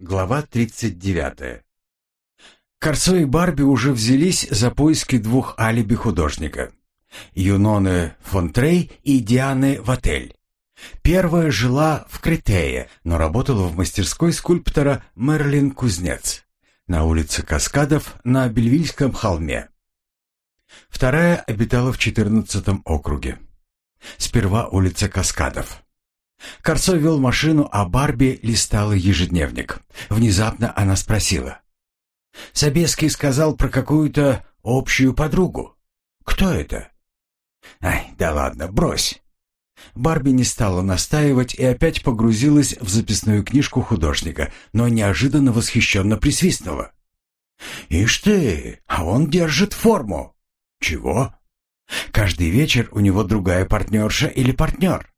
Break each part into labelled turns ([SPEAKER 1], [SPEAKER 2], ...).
[SPEAKER 1] Глава 39. Корсо и Барби уже взялись за поиски двух алиби художника. Юноны Фонтрей и Дианы Ватель. Первая жила в Критее, но работала в мастерской скульптора Мерлин Кузнец на улице Каскадов на Бельвильском холме. Вторая обитала в 14 округе. Сперва улица Каскадов. Корцо вел машину, а Барби листала ежедневник. Внезапно она спросила. «Собеский сказал про какую-то общую подругу. Кто это?» «Ай, да ладно, брось». Барби не стала настаивать и опять погрузилась в записную книжку художника, но неожиданно восхищенно присвистнула. «Ишь ты, а он держит форму!» «Чего?» «Каждый вечер у него другая партнерша или партнер.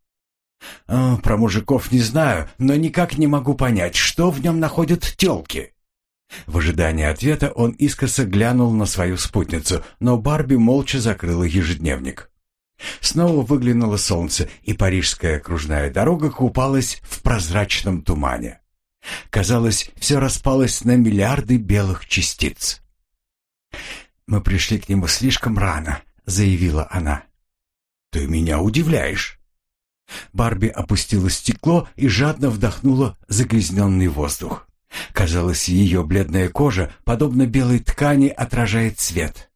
[SPEAKER 1] А, про мужиков не знаю, но никак не могу понять, что в нем находят тёлки. В ожидании ответа он искоса глянул на свою спутницу, но Барби молча закрыла ежедневник. Снова выглянуло солнце, и парижская кружная дорога купалась в прозрачном тумане. Казалось, все распалось на миллиарды белых частиц. «Мы пришли к нему слишком рано», — заявила она. «Ты меня удивляешь». Барби опустила стекло и жадно вдохнула загрязненный воздух. Казалось, ее бледная кожа, подобно белой ткани, отражает свет.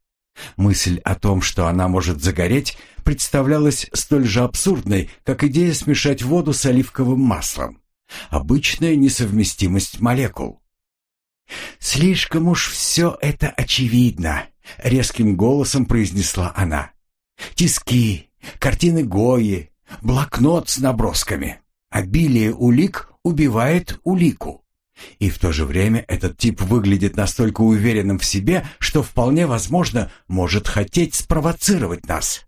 [SPEAKER 1] Мысль о том, что она может загореть, представлялась столь же абсурдной, как идея смешать воду с оливковым маслом. Обычная несовместимость молекул. «Слишком уж все это очевидно», — резким голосом произнесла она. «Тиски, картины Гои, Блокнот с набросками. Обилие улик убивает улику. И в то же время этот тип выглядит настолько уверенным в себе, что вполне возможно может хотеть спровоцировать нас.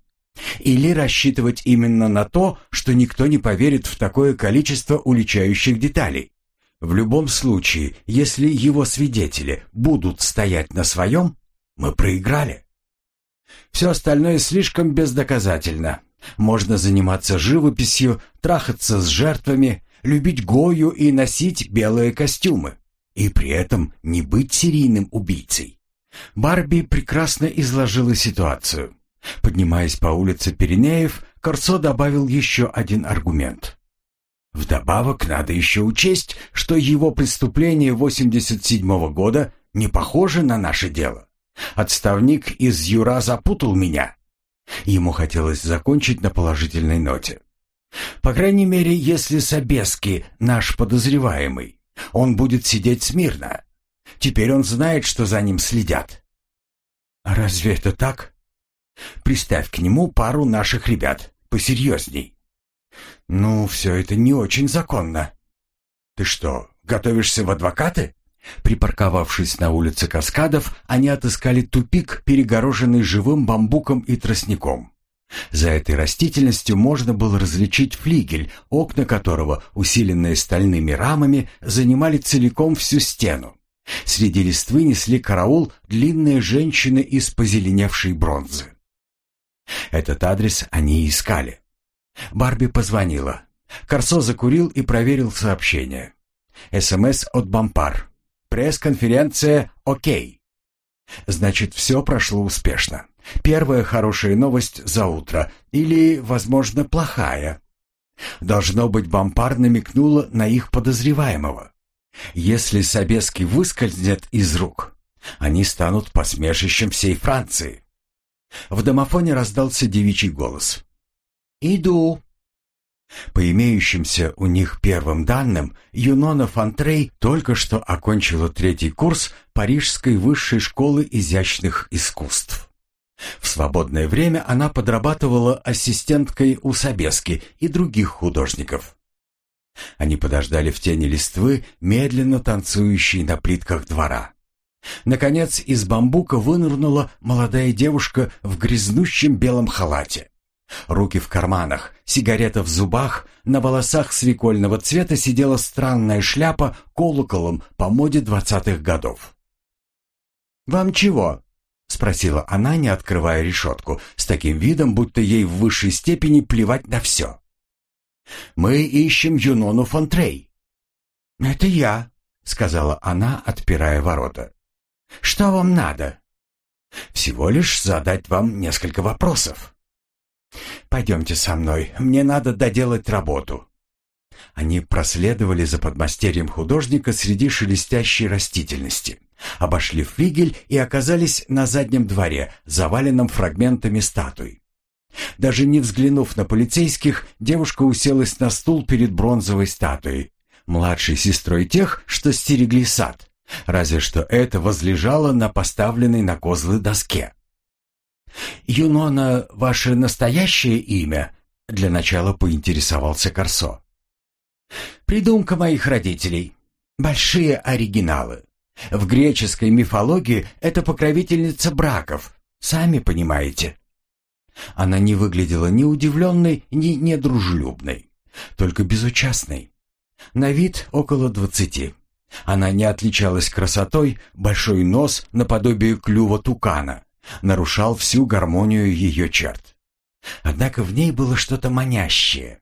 [SPEAKER 1] Или рассчитывать именно на то, что никто не поверит в такое количество уличающих деталей. В любом случае, если его свидетели будут стоять на своем, мы проиграли. Все остальное слишком бездоказательно, можно заниматься живописью, трахаться с жертвами, любить Гою и носить белые костюмы. И при этом не быть серийным убийцей. Барби прекрасно изложила ситуацию. Поднимаясь по улице Пиренеев, Корцо добавил еще один аргумент. Вдобавок надо еще учесть, что его преступление 87 -го года не похоже на наше дело. Отставник из Юра запутал меня, Ему хотелось закончить на положительной ноте. По крайней мере, если Собески наш подозреваемый, он будет сидеть смирно. Теперь он знает, что за ним следят. А разве это так? Приставь к нему пару наших ребят, посерьезней. Ну, все это не очень законно. Ты что, готовишься в адвокаты? Припарковавшись на улице Каскадов, они отыскали тупик, перегороженный живым бамбуком и тростником. За этой растительностью можно было различить флигель, окна которого, усиленные стальными рамами, занимали целиком всю стену. Среди листвы несли караул длинные женщины из позеленевшей бронзы. Этот адрес они искали. Барби позвонила. Корсо закурил и проверил сообщение. СМС от Бампар. Пресс-конференция «Окей». Значит, все прошло успешно. Первая хорошая новость за утро. Или, возможно, плохая. Должно быть, Бампар намекнула на их подозреваемого. Если Собески выскользнет из рук, они станут посмешищем всей Франции. В домофоне раздался девичий голос. «Иду». По имеющимся у них первым данным, Юнона Фантрей только что окончила третий курс Парижской высшей школы изящных искусств. В свободное время она подрабатывала ассистенткой у Собески и других художников. Они подождали в тени листвы, медленно танцующей на плитках двора. Наконец из бамбука вынырнула молодая девушка в грязнущем белом халате. Руки в карманах, сигарета в зубах, на волосах свекольного цвета сидела странная шляпа колоколом по моде двадцатых годов. «Вам чего?» — спросила она, не открывая решетку, с таким видом, будто ей в высшей степени плевать на все. «Мы ищем Юнону Фонтрей». «Это я», — сказала она, отпирая ворота. «Что вам надо?» «Всего лишь задать вам несколько вопросов». «Пойдемте со мной, мне надо доделать работу». Они проследовали за подмастерьем художника среди шелестящей растительности, обошли флигель и оказались на заднем дворе, заваленном фрагментами статуй. Даже не взглянув на полицейских, девушка уселась на стул перед бронзовой статуей, младшей сестрой тех, что стерегли сад, разве что это возлежало на поставленной на козлы доске. «Юнона, ваше настоящее имя?» — для начала поинтересовался Корсо. «Придумка моих родителей. Большие оригиналы. В греческой мифологии это покровительница браков, сами понимаете». Она не выглядела ни удивленной, ни недружелюбной, только безучастной. На вид около двадцати. Она не отличалась красотой, большой нос наподобие клюва тукана нарушал всю гармонию ее черт. Однако в ней было что-то манящее.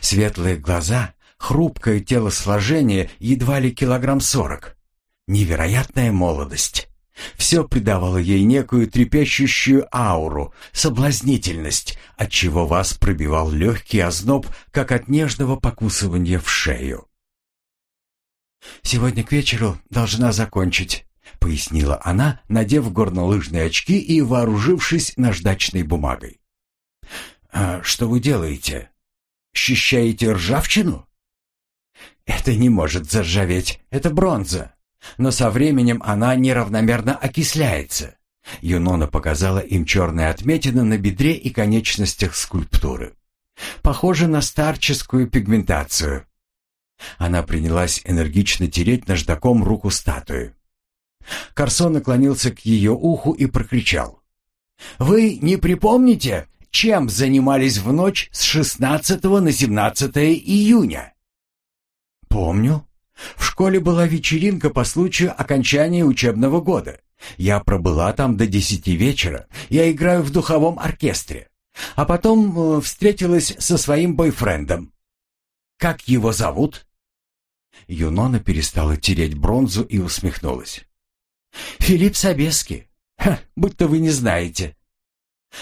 [SPEAKER 1] Светлые глаза, хрупкое телосложение, едва ли килограмм сорок. Невероятная молодость. Все придавало ей некую трепещущую ауру, соблазнительность, отчего вас пробивал легкий озноб, как от нежного покусывания в шею. «Сегодня к вечеру должна закончить», — пояснила она, надев горнолыжные очки и вооружившись наждачной бумагой. «А что вы делаете? Счищаете ржавчину?» «Это не может заржаветь, это бронза. Но со временем она неравномерно окисляется. Юнона показала им черные отметины на бедре и конечностях скульптуры. Похоже на старческую пигментацию. Она принялась энергично тереть наждаком руку статуи. Корсо наклонился к ее уху и прокричал. «Вы не припомните, чем занимались в ночь с 16 на 17 июня?» «Помню», в школе была вечеринка по случаю окончания учебного года. Я пробыла там до десяти вечера. Я играю в духовом оркестре. А потом э, встретилась со своим бойфрендом. Как его зовут? Юнона перестала тереть бронзу и усмехнулась. Филипп Собески. Ха, будто вы не знаете.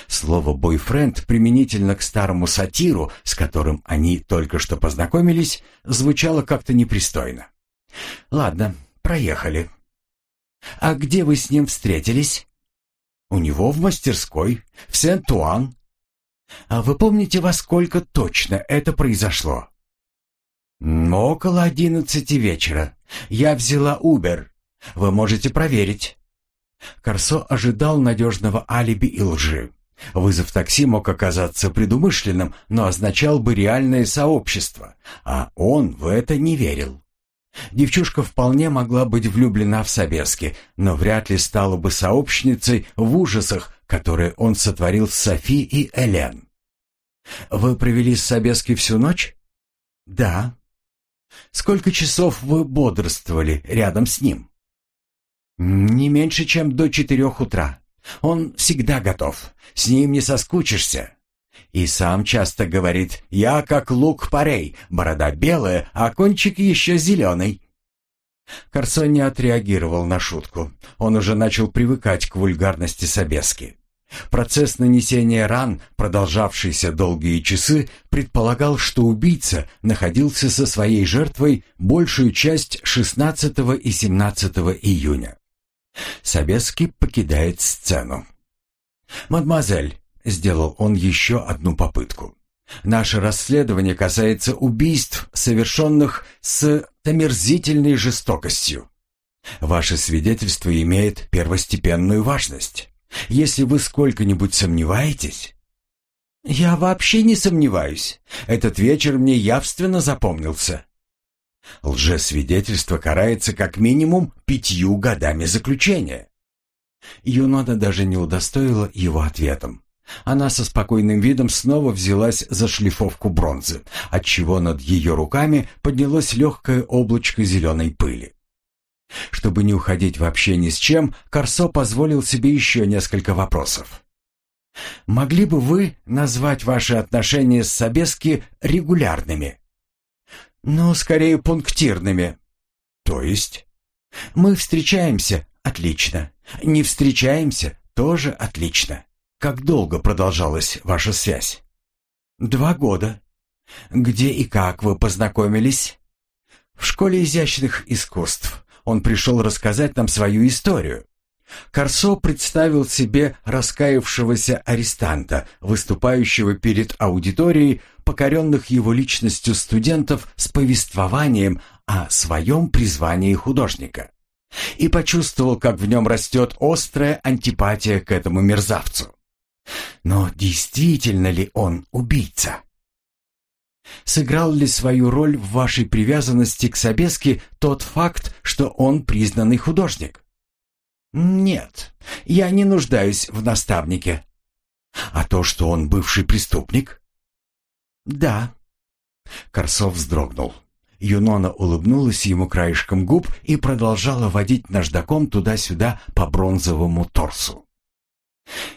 [SPEAKER 1] Слово «бойфренд» применительно к старому сатиру, с которым они только что познакомились, звучало как-то непристойно. «Ладно, проехали». «А где вы с ним встретились?» «У него в мастерской, в Сент-Туан». «А вы помните, во сколько точно это произошло?» «Около одиннадцати вечера. Я взяла Убер. Вы можете проверить». Корсо ожидал надежного алиби и лжи. Вызов такси мог оказаться предумышленным, но означал бы реальное сообщество, а он в это не верил. Девчушка вполне могла быть влюблена в Собески, но вряд ли стала бы сообщницей в ужасах, которые он сотворил с Софи и Элен. «Вы провели с Собески всю ночь?» «Да». «Сколько часов вы бодрствовали рядом с ним?» «Не меньше, чем до четырех утра. Он всегда готов. С ним не соскучишься. И сам часто говорит «Я как лук-порей, борода белая, а кончик еще зеленый». Корсо не отреагировал на шутку. Он уже начал привыкать к вульгарности Собески. Процесс нанесения ран, продолжавшийся долгие часы, предполагал, что убийца находился со своей жертвой большую часть 16 и 17 июня. Собески покидает сцену. «Мадемуазель», — сделал он еще одну попытку, — «наше расследование касается убийств, совершенных с омерзительной жестокостью. Ваше свидетельство имеет первостепенную важность. Если вы сколько-нибудь сомневаетесь...» «Я вообще не сомневаюсь. Этот вечер мне явственно запомнился. Лжесвидетельство карается как минимум пятью годами заключения. Юнода даже не удостоила его ответом. Она со спокойным видом снова взялась за шлифовку бронзы, отчего над ее руками поднялось легкое облачко зеленой пыли. Чтобы не уходить вообще ни с чем, Корсо позволил себе еще несколько вопросов. «Могли бы вы назвать ваши отношения с Собески регулярными?» «Ну, скорее пунктирными». То есть? Мы встречаемся? Отлично. Не встречаемся? Тоже отлично. Как долго продолжалась ваша связь? Два года. Где и как вы познакомились? В школе изящных искусств. Он пришел рассказать нам свою историю. Корсо представил себе раскаявшегося арестанта, выступающего перед аудиторией покоренных его личностью студентов с повествованием о своем призвании художника. И почувствовал, как в нем растет острая антипатия к этому мерзавцу. Но действительно ли он убийца? Сыграл ли свою роль в вашей привязанности к Собеске тот факт, что он признанный художник? Нет, я не нуждаюсь в наставнике. А то, что он бывший преступник? Да. Корсов вздрогнул. Юнона улыбнулась ему краешком губ и продолжала водить наждаком туда-сюда по бронзовому торсу.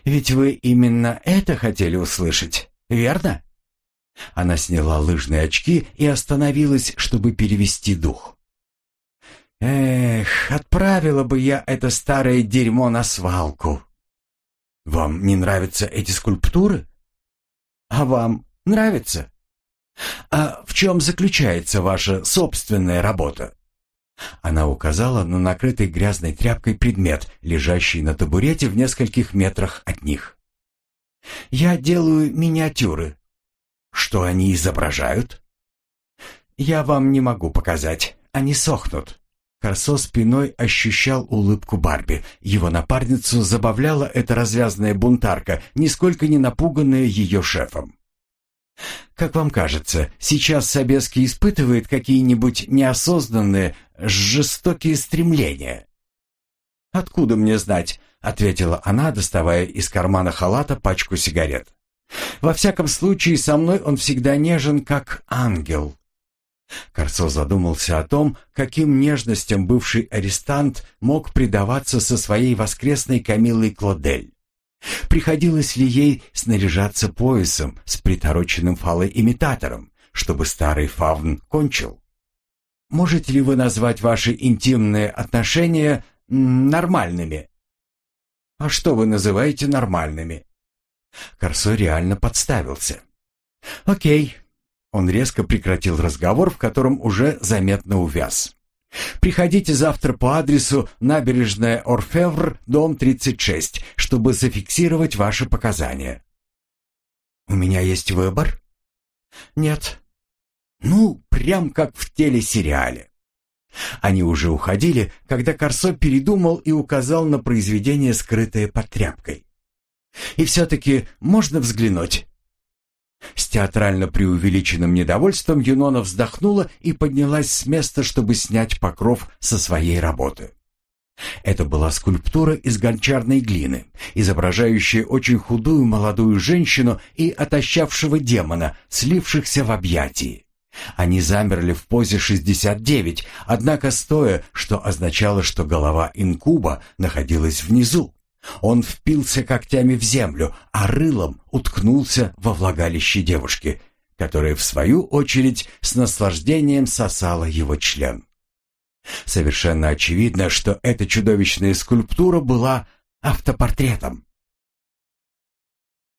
[SPEAKER 1] «Ведь вы именно это хотели услышать, верно?» Она сняла лыжные очки и остановилась, чтобы перевести дух. «Эх, отправила бы я это старое дерьмо на свалку!» «Вам не нравятся эти скульптуры?» «А вам нравится?» «А в чем заключается ваша собственная работа?» Она указала на накрытый грязной тряпкой предмет, лежащий на табурете в нескольких метрах от них. «Я делаю миниатюры». «Что они изображают?» «Я вам не могу показать. Они сохнут». Корсо спиной ощущал улыбку Барби. Его напарницу забавляла эта развязная бунтарка, нисколько не напуганная ее шефом. Как вам кажется, сейчас Собеский испытывает какие-нибудь неосознанные, жестокие стремления? Откуда мне знать, ответила она, доставая из кармана халата пачку сигарет. Во всяком случае, со мной он всегда нежен, как ангел. Корцо задумался о том, каким нежностям бывший арестант мог предаваться со своей воскресной Камилой Клодель. Приходилось ли ей снаряжаться поясом с притороченным фалоимитатором, чтобы старый фавн кончил? Можете ли вы назвать ваши интимные отношения нормальными? А что вы называете нормальными? Корсо реально подставился. Окей. Он резко прекратил разговор, в котором уже заметно увяз. Приходите завтра по адресу набережная Орфевр, дом 36, чтобы зафиксировать ваши показания. У меня есть выбор? Нет. Ну, прям как в телесериале. Они уже уходили, когда Корсо передумал и указал на произведение, скрытое под тряпкой. И все-таки можно взглянуть. С театрально преувеличенным недовольством Юнона вздохнула и поднялась с места, чтобы снять покров со своей работы. Это была скульптура из гончарной глины, изображающая очень худую молодую женщину и отощавшего демона, слившихся в объятии. Они замерли в позе 69, однако стоя, что означало, что голова инкуба находилась внизу. Он впился когтями в землю, а рылом уткнулся во влагалище девушки, которая, в свою очередь, с наслаждением сосала его член. Совершенно очевидно, что эта чудовищная скульптура была автопортретом.